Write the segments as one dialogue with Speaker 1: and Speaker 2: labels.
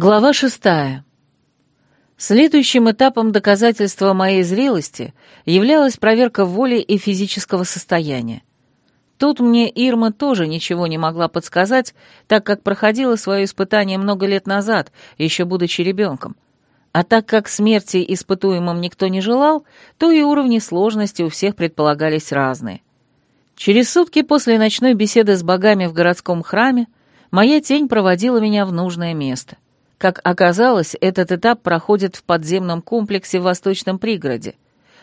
Speaker 1: Глава шестая. Следующим этапом доказательства моей зрелости являлась проверка воли и физического состояния. Тут мне Ирма тоже ничего не могла подсказать, так как проходила свое испытание много лет назад, еще будучи ребенком. А так как смерти испытуемым никто не желал, то и уровни сложности у всех предполагались разные. Через сутки после ночной беседы с богами в городском храме моя тень проводила меня в нужное место — как оказалось, этот этап проходит в подземном комплексе в Восточном пригороде.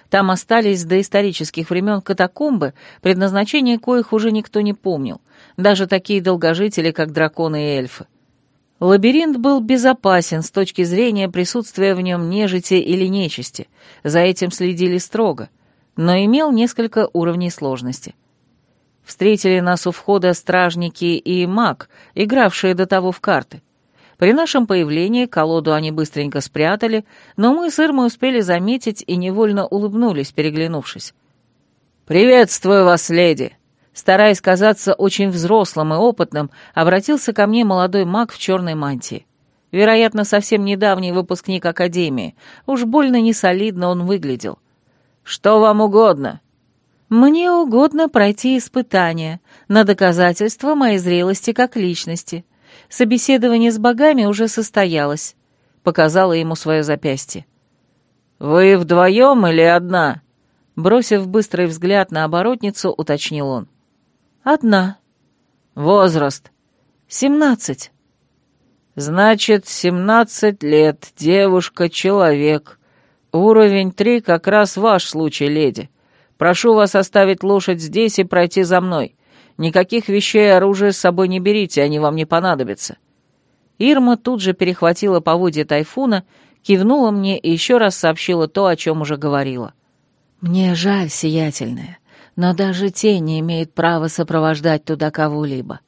Speaker 1: Там остались с доисторических времен катакомбы, предназначение коих уже никто не помнил, даже такие долгожители, как драконы и эльфы. Лабиринт был безопасен с точки зрения присутствия в нем нежити или нечисти, за этим следили строго, но имел несколько уровней сложности. Встретили нас у входа стражники и маг, игравшие до того в карты. При нашем появлении колоду они быстренько спрятали, но мы с Ирмой успели заметить и невольно улыбнулись, переглянувшись. «Приветствую вас, леди!» Стараясь казаться очень взрослым и опытным, обратился ко мне молодой маг в черной мантии. Вероятно, совсем недавний выпускник Академии. Уж больно несолидно он выглядел. «Что вам угодно?» «Мне угодно пройти испытание на доказательство моей зрелости как личности», Собеседование с богами уже состоялось. Показала ему свое запястье. «Вы вдвоем или одна?» Бросив быстрый взгляд на оборотницу, уточнил он. «Одна». «Возраст?» «Семнадцать». «Значит, семнадцать лет, девушка-человек. Уровень три как раз ваш случай, леди. Прошу вас оставить лошадь здесь и пройти за мной. Никаких вещей и оружия с собой не берите, они вам не понадобятся». Ирма тут же перехватила поводья тайфуна, кивнула мне и еще раз сообщила то, о чем уже говорила. «Мне жаль, сиятельная, но даже тень не имеет права сопровождать туда кого-либо.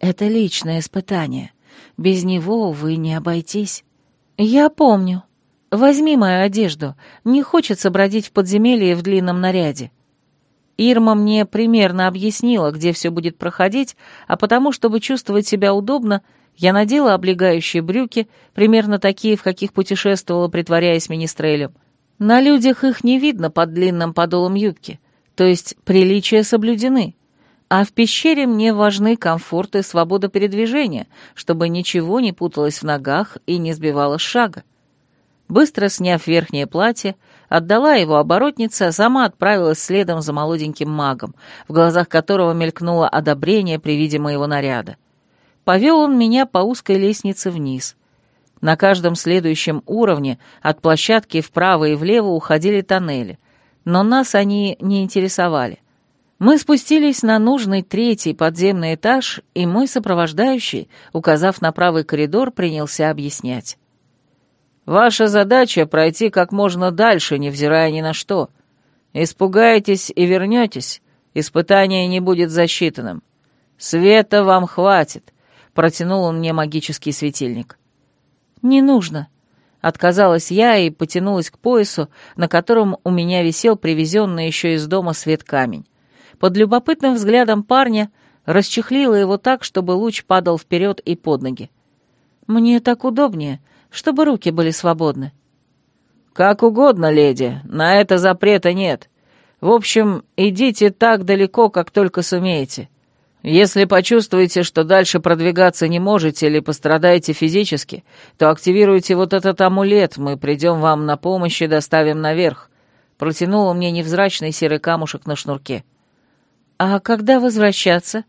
Speaker 1: Это личное испытание. Без него вы не обойтись». «Я помню. Возьми мою одежду. Не хочется бродить в подземелье в длинном наряде». Ирма мне примерно объяснила, где все будет проходить, а потому, чтобы чувствовать себя удобно, я надела облегающие брюки, примерно такие, в каких путешествовала, притворяясь министрелем. На людях их не видно под длинным подолом юбки, то есть приличия соблюдены. А в пещере мне важны комфорт и свобода передвижения, чтобы ничего не путалось в ногах и не сбивало шага. Быстро сняв верхнее платье, отдала его оборотнице, а сама отправилась следом за молоденьким магом, в глазах которого мелькнуло одобрение при виде моего наряда. Повел он меня по узкой лестнице вниз. На каждом следующем уровне от площадки вправо и влево уходили тоннели, но нас они не интересовали. Мы спустились на нужный третий подземный этаж, и мой сопровождающий, указав на правый коридор, принялся объяснять. Ваша задача — пройти как можно дальше, невзирая ни на что. Испугаетесь и вернетесь, испытание не будет засчитанным. Света вам хватит», — протянул он мне магический светильник. «Не нужно», — отказалась я и потянулась к поясу, на котором у меня висел привезенный еще из дома свет камень. Под любопытным взглядом парня расчехлила его так, чтобы луч падал вперед и под ноги. «Мне так удобнее», чтобы руки были свободны». «Как угодно, леди, на это запрета нет. В общем, идите так далеко, как только сумеете. Если почувствуете, что дальше продвигаться не можете или пострадаете физически, то активируйте вот этот амулет, мы придем вам на помощь и доставим наверх». Протянула мне невзрачный серый камушек на шнурке. «А когда возвращаться?»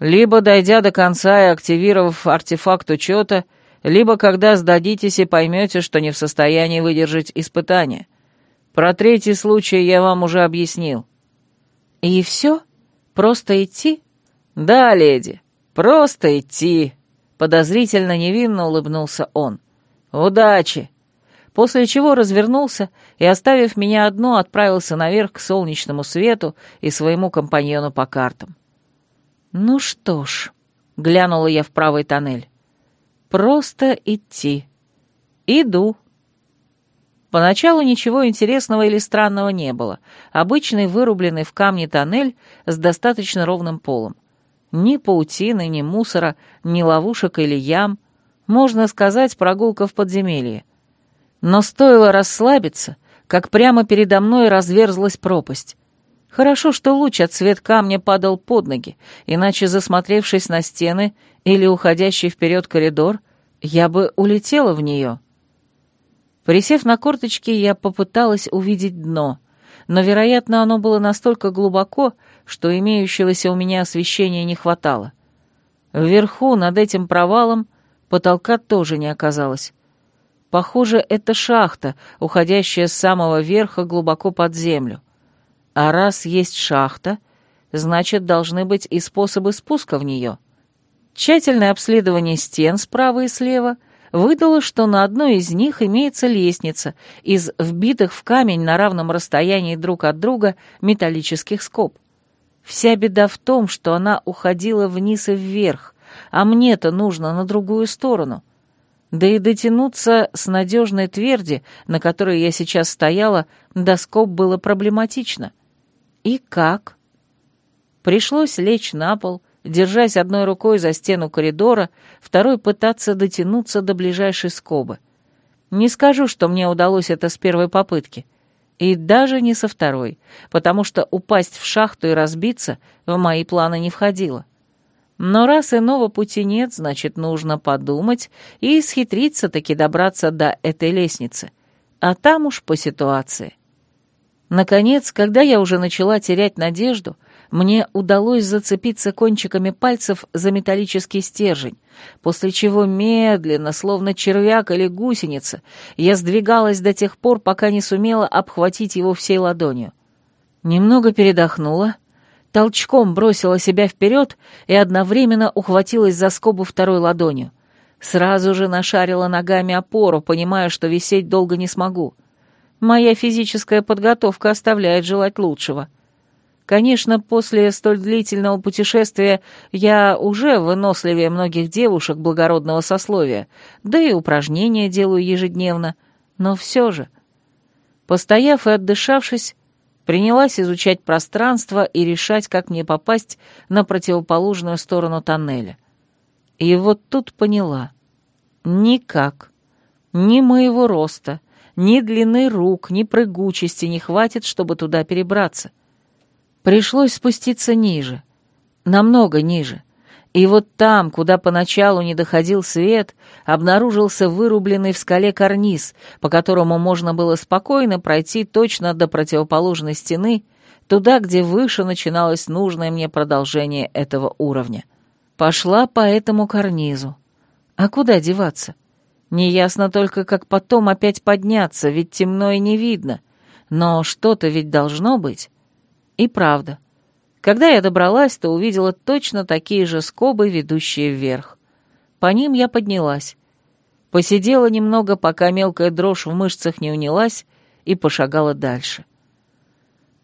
Speaker 1: «Либо, дойдя до конца и активировав артефакт учета, — либо когда сдадитесь и поймете, что не в состоянии выдержать испытание. Про третий случай я вам уже объяснил». «И все? Просто идти?» «Да, леди, просто идти», — подозрительно невинно улыбнулся он. «Удачи!» После чего развернулся и, оставив меня одну, отправился наверх к солнечному свету и своему компаньону по картам. «Ну что ж», — глянула я в правый тоннель, Просто идти. Иду. Поначалу ничего интересного или странного не было. Обычный вырубленный в камне тоннель с достаточно ровным полом. Ни паутины, ни мусора, ни ловушек или ям. Можно сказать, прогулка в подземелье. Но стоило расслабиться, как прямо передо мной разверзлась пропасть. Хорошо, что луч от свет камня падал под ноги, иначе, засмотревшись на стены или уходящий вперед коридор, я бы улетела в нее. Присев на корточки, я попыталась увидеть дно, но, вероятно, оно было настолько глубоко, что имеющегося у меня освещения не хватало. Вверху, над этим провалом, потолка тоже не оказалось. Похоже, это шахта, уходящая с самого верха глубоко под землю. А раз есть шахта, значит, должны быть и способы спуска в нее. Тщательное обследование стен справа и слева — выдало, что на одной из них имеется лестница из вбитых в камень на равном расстоянии друг от друга металлических скоб. Вся беда в том, что она уходила вниз и вверх, а мне-то нужно на другую сторону. Да и дотянуться с надежной тверди, на которой я сейчас стояла, до скоб было проблематично. И как? Пришлось лечь на пол, держась одной рукой за стену коридора, второй пытаться дотянуться до ближайшей скобы. Не скажу, что мне удалось это с первой попытки. И даже не со второй, потому что упасть в шахту и разбиться в мои планы не входило. Но раз иного пути нет, значит, нужно подумать и схитриться-таки добраться до этой лестницы. А там уж по ситуации. Наконец, когда я уже начала терять надежду, мне удалось зацепиться кончиками пальцев за металлический стержень, после чего медленно, словно червяк или гусеница, я сдвигалась до тех пор, пока не сумела обхватить его всей ладонью. Немного передохнула, толчком бросила себя вперед и одновременно ухватилась за скобу второй ладонью. Сразу же нашарила ногами опору, понимая, что висеть долго не смогу. Моя физическая подготовка оставляет желать лучшего — Конечно, после столь длительного путешествия я уже выносливее многих девушек благородного сословия, да и упражнения делаю ежедневно, но все же. Постояв и отдышавшись, принялась изучать пространство и решать, как мне попасть на противоположную сторону тоннеля. И вот тут поняла. Никак. Ни моего роста, ни длины рук, ни прыгучести не хватит, чтобы туда перебраться. Пришлось спуститься ниже, намного ниже. И вот там, куда поначалу не доходил свет, обнаружился вырубленный в скале карниз, по которому можно было спокойно пройти точно до противоположной стены, туда, где выше начиналось нужное мне продолжение этого уровня. Пошла по этому карнизу. А куда деваться? Неясно только, как потом опять подняться, ведь темно и не видно. Но что-то ведь должно быть. И правда. Когда я добралась, то увидела точно такие же скобы, ведущие вверх. По ним я поднялась. Посидела немного, пока мелкая дрожь в мышцах не унялась, и пошагала дальше.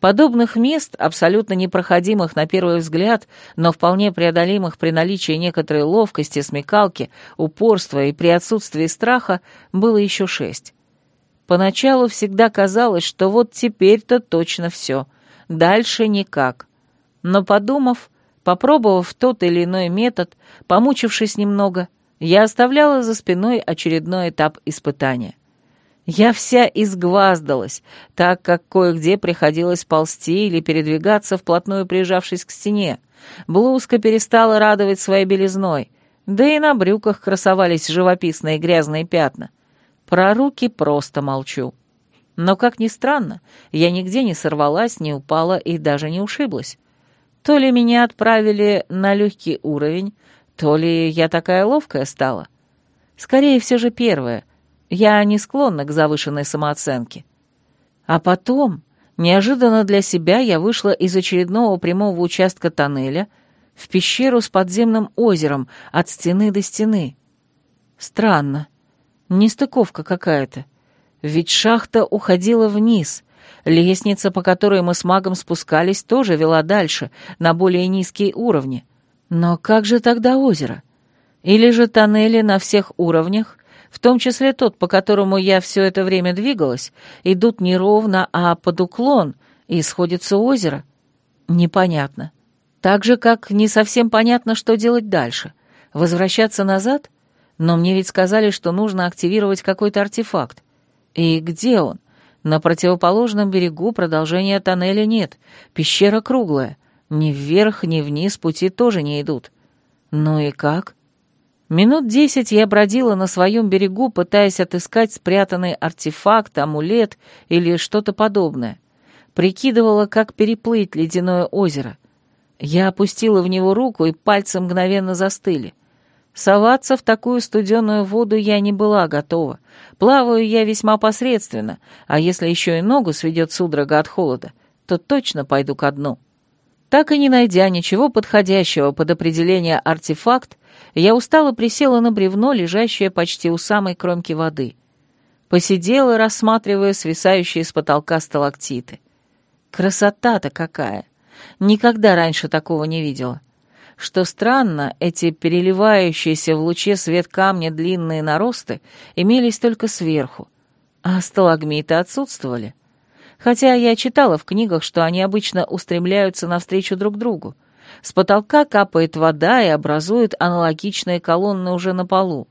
Speaker 1: Подобных мест, абсолютно непроходимых на первый взгляд, но вполне преодолимых при наличии некоторой ловкости, смекалки, упорства и при отсутствии страха, было еще шесть. Поначалу всегда казалось, что вот теперь-то точно все — Дальше никак. Но подумав, попробовав тот или иной метод, помучившись немного, я оставляла за спиной очередной этап испытания. Я вся изгваздалась, так как кое-где приходилось ползти или передвигаться, вплотную прижавшись к стене. Блузка перестала радовать своей белизной, да и на брюках красовались живописные грязные пятна. Про руки просто молчу. Но, как ни странно, я нигде не сорвалась, не упала и даже не ушиблась. То ли меня отправили на легкий уровень, то ли я такая ловкая стала. Скорее все же первое. Я не склонна к завышенной самооценке. А потом, неожиданно для себя, я вышла из очередного прямого участка тоннеля в пещеру с подземным озером от стены до стены. Странно. Нестыковка какая-то. Ведь шахта уходила вниз. Лестница, по которой мы с магом спускались, тоже вела дальше, на более низкие уровни. Но как же тогда озеро? Или же тоннели на всех уровнях, в том числе тот, по которому я все это время двигалась, идут не ровно, а под уклон, и сходится озеро? Непонятно. Так же, как не совсем понятно, что делать дальше. Возвращаться назад? Но мне ведь сказали, что нужно активировать какой-то артефакт. И где он? На противоположном берегу продолжения тоннеля нет, пещера круглая. Ни вверх, ни вниз пути тоже не идут. Ну и как? Минут десять я бродила на своем берегу, пытаясь отыскать спрятанный артефакт, амулет или что-то подобное. Прикидывала, как переплыть ледяное озеро. Я опустила в него руку, и пальцы мгновенно застыли. Соваться в такую студеную воду я не была готова. Плаваю я весьма посредственно, а если еще и ногу сведет судорога от холода, то точно пойду ко дну. Так и не найдя ничего подходящего под определение артефакт, я устало присела на бревно, лежащее почти у самой кромки воды. Посидела, рассматривая свисающие с потолка сталактиты. Красота-то какая! Никогда раньше такого не видела. Что странно, эти переливающиеся в луче свет камня длинные наросты имелись только сверху, а сталагмиты отсутствовали. Хотя я читала в книгах, что они обычно устремляются навстречу друг другу. С потолка капает вода и образует аналогичные колонны уже на полу.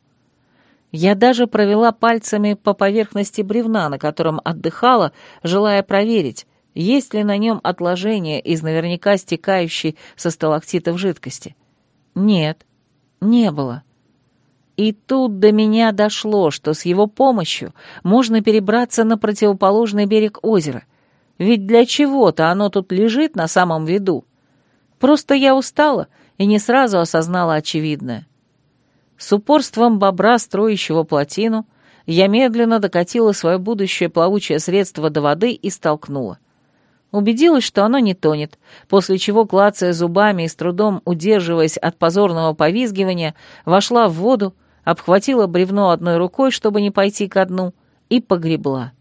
Speaker 1: Я даже провела пальцами по поверхности бревна, на котором отдыхала, желая проверить, есть ли на нем отложение из наверняка стекающей со сталактитов жидкости. Нет, не было. И тут до меня дошло, что с его помощью можно перебраться на противоположный берег озера. Ведь для чего-то оно тут лежит на самом виду. Просто я устала и не сразу осознала очевидное. С упорством бобра, строящего плотину, я медленно докатила свое будущее плавучее средство до воды и столкнула. Убедилась, что оно не тонет, после чего, клацая зубами и с трудом удерживаясь от позорного повизгивания, вошла в воду, обхватила бревно одной рукой, чтобы не пойти ко дну, и погребла.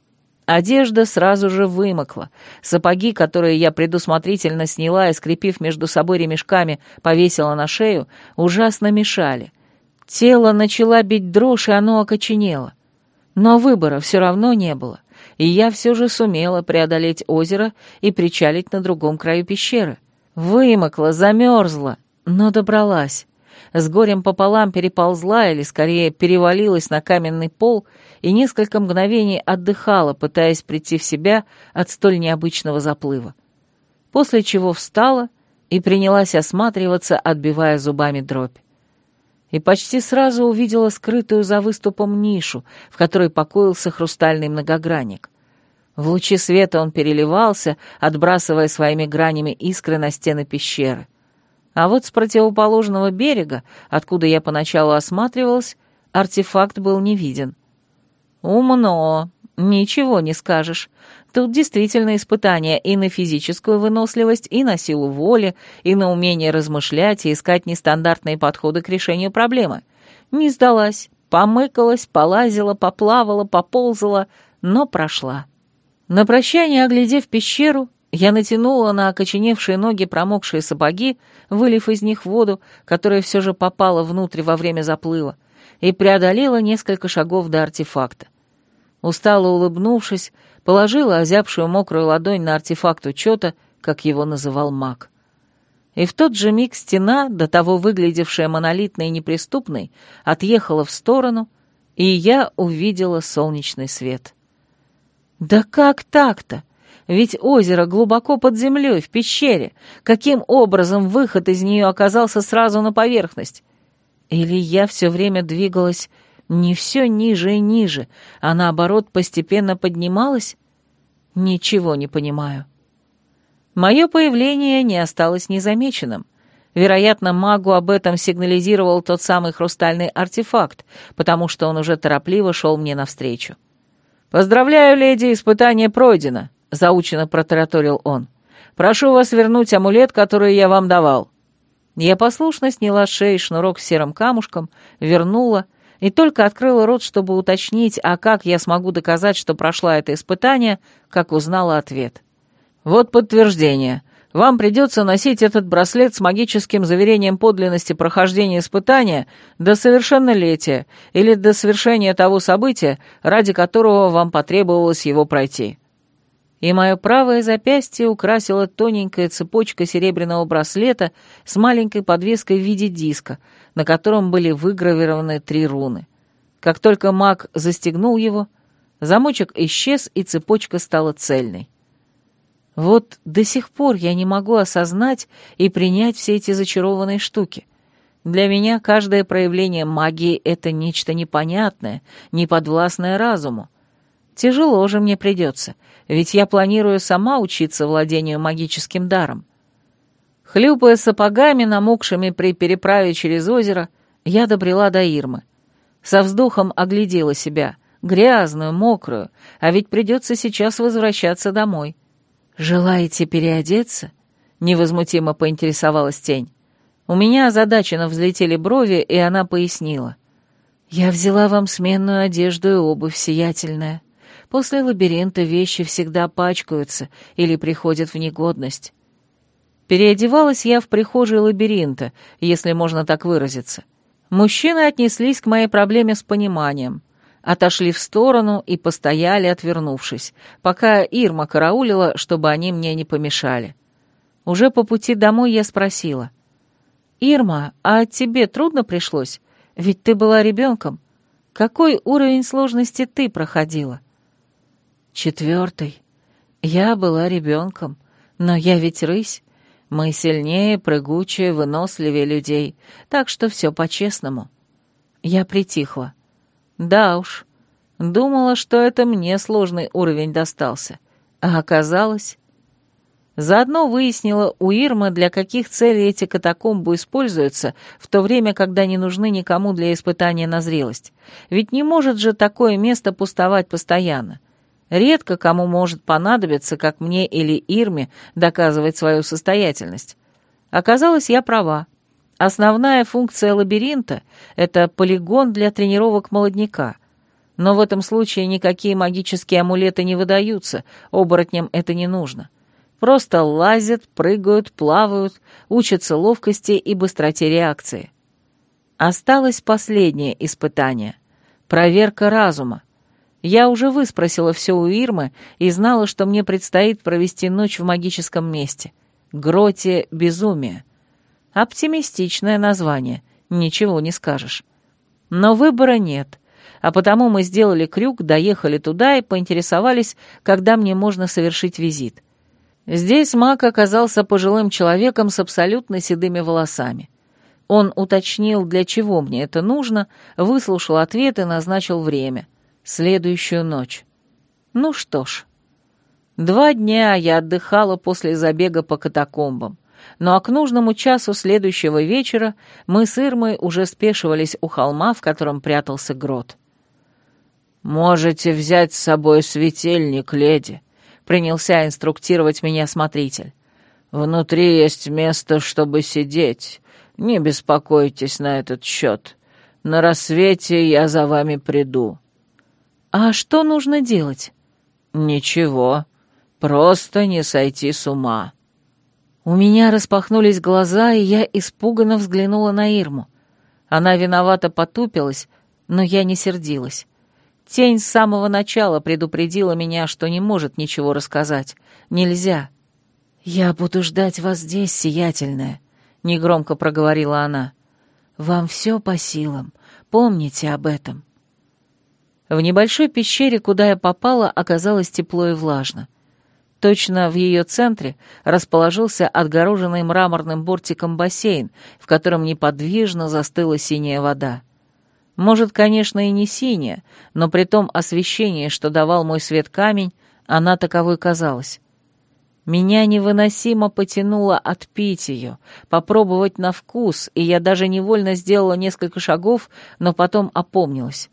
Speaker 1: Одежда сразу же вымокла. Сапоги, которые я предусмотрительно сняла и, скрепив между собой ремешками, повесила на шею, ужасно мешали. Тело начала бить дрожь, и оно окоченело. Но выбора все равно не было, и я все же сумела преодолеть озеро и причалить на другом краю пещеры. Вымокла, замерзла, но добралась с горем пополам переползла или, скорее, перевалилась на каменный пол и несколько мгновений отдыхала, пытаясь прийти в себя от столь необычного заплыва. После чего встала и принялась осматриваться, отбивая зубами дробь. И почти сразу увидела скрытую за выступом нишу, в которой покоился хрустальный многогранник. В луче света он переливался, отбрасывая своими гранями искры на стены пещеры. А вот с противоположного берега, откуда я поначалу осматривалась, артефакт был не виден. Умно, ничего не скажешь. Тут действительно испытание и на физическую выносливость, и на силу воли, и на умение размышлять и искать нестандартные подходы к решению проблемы. Не сдалась, помыкалась, полазила, поплавала, поползала, но прошла. На прощание, оглядев пещеру, я натянула на окоченевшие ноги промокшие сапоги, вылив из них воду, которая все же попала внутрь во время заплыва, и преодолела несколько шагов до артефакта. Устало улыбнувшись, положила озябшую мокрую ладонь на артефакт учета, как его называл маг. И в тот же миг стена, до того выглядевшая монолитной и неприступной, отъехала в сторону, и я увидела солнечный свет. «Да как так-то?» Ведь озеро глубоко под землей, в пещере. Каким образом выход из нее оказался сразу на поверхность? Или я все время двигалась не все ниже и ниже, а наоборот постепенно поднималась? Ничего не понимаю. Мое появление не осталось незамеченным. Вероятно, магу об этом сигнализировал тот самый хрустальный артефакт, потому что он уже торопливо шел мне навстречу. «Поздравляю, леди, испытание пройдено», заучено протараторил он. «Прошу вас вернуть амулет, который я вам давал». Я послушно сняла с шнурок с серым камушком, вернула и только открыла рот, чтобы уточнить, а как я смогу доказать, что прошла это испытание, как узнала ответ. «Вот подтверждение. Вам придется носить этот браслет с магическим заверением подлинности прохождения испытания до совершеннолетия или до совершения того события, ради которого вам потребовалось его пройти». И мое правое запястье украсила тоненькая цепочка серебряного браслета с маленькой подвеской в виде диска, на котором были выгравированы три руны. Как только маг застегнул его, замочек исчез, и цепочка стала цельной. Вот до сих пор я не могу осознать и принять все эти зачарованные штуки. Для меня каждое проявление магии — это нечто непонятное, неподвластное разуму. Тяжело же мне придется, ведь я планирую сама учиться владению магическим даром. Хлюпая сапогами, намокшими при переправе через озеро, я добрела до Ирмы. Со вздохом оглядела себя, грязную, мокрую, а ведь придется сейчас возвращаться домой. «Желаете переодеться?» — невозмутимо поинтересовалась тень. У меня озадаченно взлетели брови, и она пояснила. «Я взяла вам сменную одежду и обувь сиятельная. После лабиринта вещи всегда пачкаются или приходят в негодность. Переодевалась я в прихожей лабиринта, если можно так выразиться. Мужчины отнеслись к моей проблеме с пониманием. Отошли в сторону и постояли, отвернувшись, пока Ирма караулила, чтобы они мне не помешали. Уже по пути домой я спросила. «Ирма, а тебе трудно пришлось? Ведь ты была ребенком. Какой уровень сложности ты проходила?» Четвертый. Я была ребенком, но я ведь рысь. Мы сильнее, прыгучее, выносливее людей, так что все по-честному. Я притихла. Да уж, думала, что это мне сложный уровень достался, а оказалось... Заодно выяснила у Ирмы, для каких целей эти катакомбы используются, в то время, когда не нужны никому для испытания на зрелость. Ведь не может же такое место пустовать постоянно. Редко кому может понадобиться, как мне или Ирме, доказывать свою состоятельность. Оказалось, я права. Основная функция лабиринта — это полигон для тренировок молодняка. Но в этом случае никакие магические амулеты не выдаются, оборотням это не нужно. Просто лазят, прыгают, плавают, учатся ловкости и быстроте реакции. Осталось последнее испытание — проверка разума. Я уже выспросила все у Ирмы и знала, что мне предстоит провести ночь в магическом месте. Гроте безумия. Оптимистичное название, ничего не скажешь. Но выбора нет, а потому мы сделали крюк, доехали туда и поинтересовались, когда мне можно совершить визит. Здесь маг оказался пожилым человеком с абсолютно седыми волосами. Он уточнил, для чего мне это нужно, выслушал ответ и назначил время следующую ночь. Ну что ж, два дня я отдыхала после забега по катакомбам, но к нужному часу следующего вечера мы с Ирмой уже спешивались у холма, в котором прятался грот. «Можете взять с собой светильник, леди», — принялся инструктировать меня смотритель. «Внутри есть место, чтобы сидеть. Не беспокойтесь на этот счет. На рассвете я за вами приду». «А что нужно делать?» «Ничего. Просто не сойти с ума». У меня распахнулись глаза, и я испуганно взглянула на Ирму. Она виновато потупилась, но я не сердилась. Тень с самого начала предупредила меня, что не может ничего рассказать. Нельзя. «Я буду ждать вас здесь, сиятельная», — негромко проговорила она. «Вам все по силам. Помните об этом». В небольшой пещере, куда я попала, оказалось тепло и влажно. Точно в ее центре расположился отгороженный мраморным бортиком бассейн, в котором неподвижно застыла синяя вода. Может, конечно, и не синяя, но при том освещении, что давал мой свет камень, она таковой казалась. Меня невыносимо потянуло отпить ее, попробовать на вкус, и я даже невольно сделала несколько шагов, но потом опомнилась.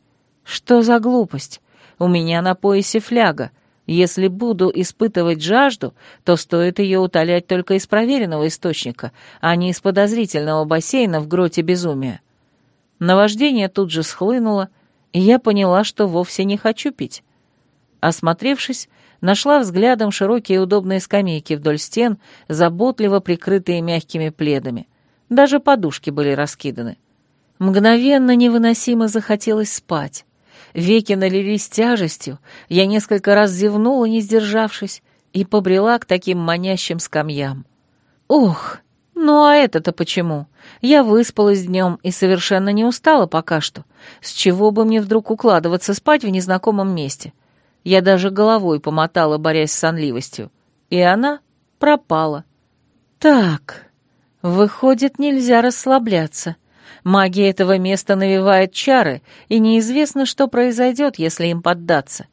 Speaker 1: Что за глупость? У меня на поясе фляга. Если буду испытывать жажду, то стоит ее утолять только из проверенного источника, а не из подозрительного бассейна в гроте безумия. Наваждение тут же схлынуло, и я поняла, что вовсе не хочу пить. Осмотревшись, нашла взглядом широкие удобные скамейки вдоль стен, заботливо прикрытые мягкими пледами. Даже подушки были раскиданы. Мгновенно невыносимо захотелось спать. Веки налились тяжестью, я несколько раз зевнула, не сдержавшись, и побрела к таким манящим скамьям. Ох, ну а это-то почему? Я выспалась днем и совершенно не устала пока что. С чего бы мне вдруг укладываться спать в незнакомом месте? Я даже головой помотала, борясь с сонливостью. И она пропала. Так, выходит, нельзя расслабляться. Магия этого места навевает чары, и неизвестно, что произойдет, если им поддаться.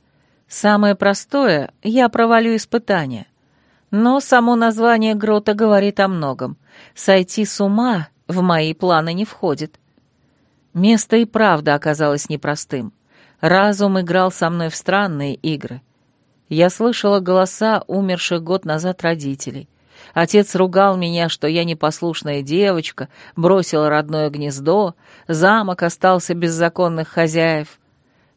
Speaker 1: Самое простое — я провалю испытание. Но само название грота говорит о многом. Сойти с ума в мои планы не входит. Место и правда оказалось непростым. Разум играл со мной в странные игры. Я слышала голоса умерших год назад родителей. Отец ругал меня, что я непослушная девочка, бросила родное гнездо, замок остался без законных хозяев.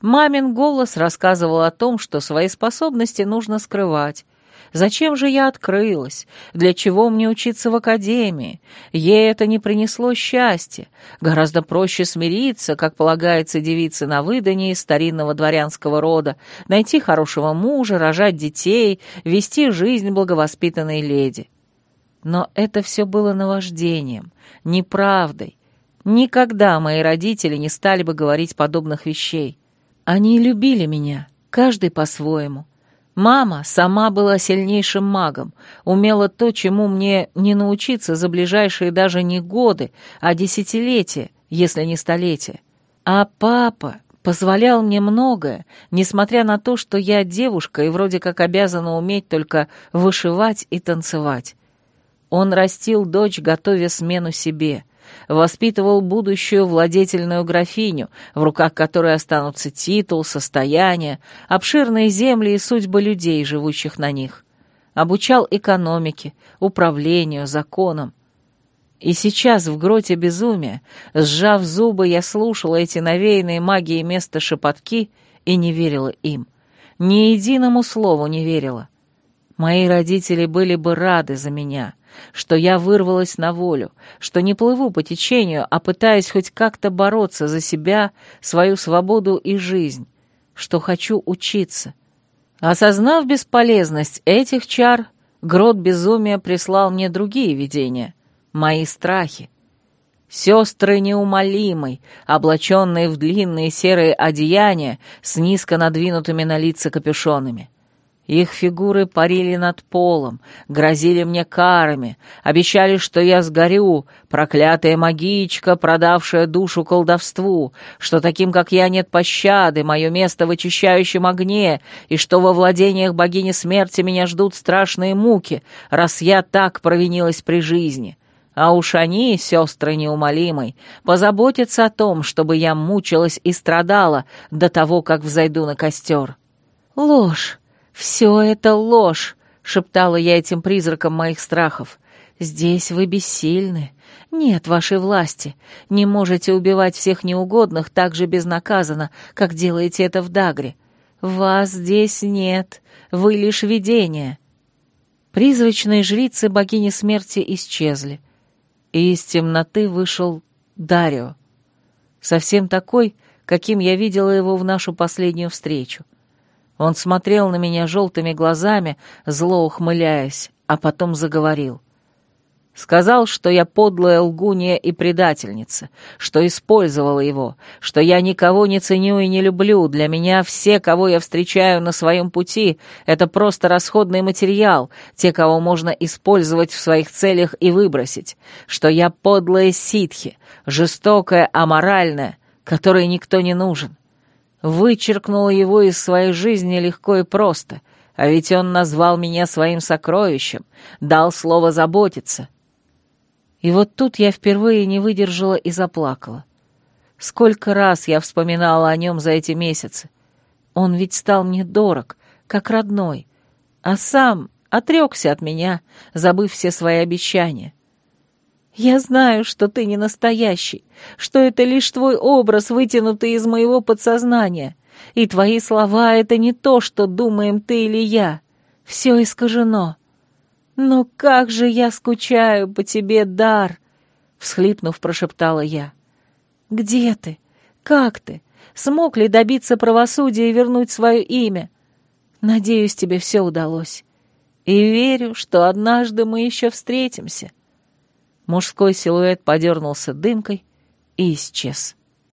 Speaker 1: Мамин голос рассказывал о том, что свои способности нужно скрывать, Зачем же я открылась? Для чего мне учиться в академии? Ей это не принесло счастья. Гораздо проще смириться, как полагается девице на выдании старинного дворянского рода, найти хорошего мужа, рожать детей, вести жизнь благовоспитанной леди. Но это все было наваждением, неправдой. Никогда мои родители не стали бы говорить подобных вещей. Они любили меня, каждый по-своему. Мама сама была сильнейшим магом, умела то, чему мне не научиться за ближайшие даже не годы, а десятилетия, если не столетия. А папа позволял мне многое, несмотря на то, что я девушка и вроде как обязана уметь только вышивать и танцевать. Он растил дочь, готовя смену себе — воспитывал будущую владетельную графиню, в руках которой останутся титул, состояние, обширные земли и судьбы людей, живущих на них. Обучал экономике, управлению, законам. И сейчас в гроте безумия, сжав зубы, я слушала эти навеянные магией места шепотки и не верила им. Ни единому слову не верила. Мои родители были бы рады за меня что я вырвалась на волю, что не плыву по течению, а пытаюсь хоть как-то бороться за себя, свою свободу и жизнь, что хочу учиться. Осознав бесполезность этих чар, грот безумия прислал мне другие видения, мои страхи. Сестры неумолимой, облаченные в длинные серые одеяния с низко надвинутыми на лица капюшонами — их фигуры парили над полом, грозили мне карами, обещали, что я сгорю, проклятая магичка, продавшая душу колдовству, что таким, как я, нет пощады, мое место в очищающем огне, и что во владениях богини смерти меня ждут страшные муки, раз я так провинилась при жизни. А уж они, сестры неумолимой, позаботятся о том, чтобы я мучилась и страдала до того, как взойду на костер. Ложь! «Все это ложь!» — шептала я этим призракам моих страхов. «Здесь вы бессильны. Нет вашей власти. Не можете убивать всех неугодных так же безнаказанно, как делаете это в Дагре. Вас здесь нет. Вы лишь видение». Призрачные жрицы богини смерти исчезли, и из темноты вышел Дарио. Совсем такой, каким я видела его в нашу последнюю встречу. Он смотрел на меня желтыми глазами, зло ухмыляясь, а потом заговорил. Сказал, что я подлая лгунья и предательница, что использовала его, что я никого не ценю и не люблю, для меня все, кого я встречаю на своем пути, это просто расходный материал, те, кого можно использовать в своих целях и выбросить, что я подлая ситхи, жестокая, аморальная, которой никто не нужен, Вычеркнула его из своей жизни легко и просто, а ведь он назвал меня своим сокровищем, дал слово заботиться. И вот тут я впервые не выдержала и заплакала. Сколько раз я вспоминала о нем за эти месяцы. Он ведь стал мне дорог, как родной, а сам отрекся от меня, забыв все свои обещания. Я знаю, что ты не настоящий, что это лишь твой образ, вытянутый из моего подсознания. И твои слова — это не то, что думаем ты или я. Все искажено. Но как же я скучаю по тебе, Дар!» Всхлипнув, прошептала я. «Где ты? Как ты? Смог ли добиться правосудия и вернуть свое имя? Надеюсь, тебе все удалось. И верю, что однажды мы еще встретимся. Мужской силуэт подернулся дымкой и исчез.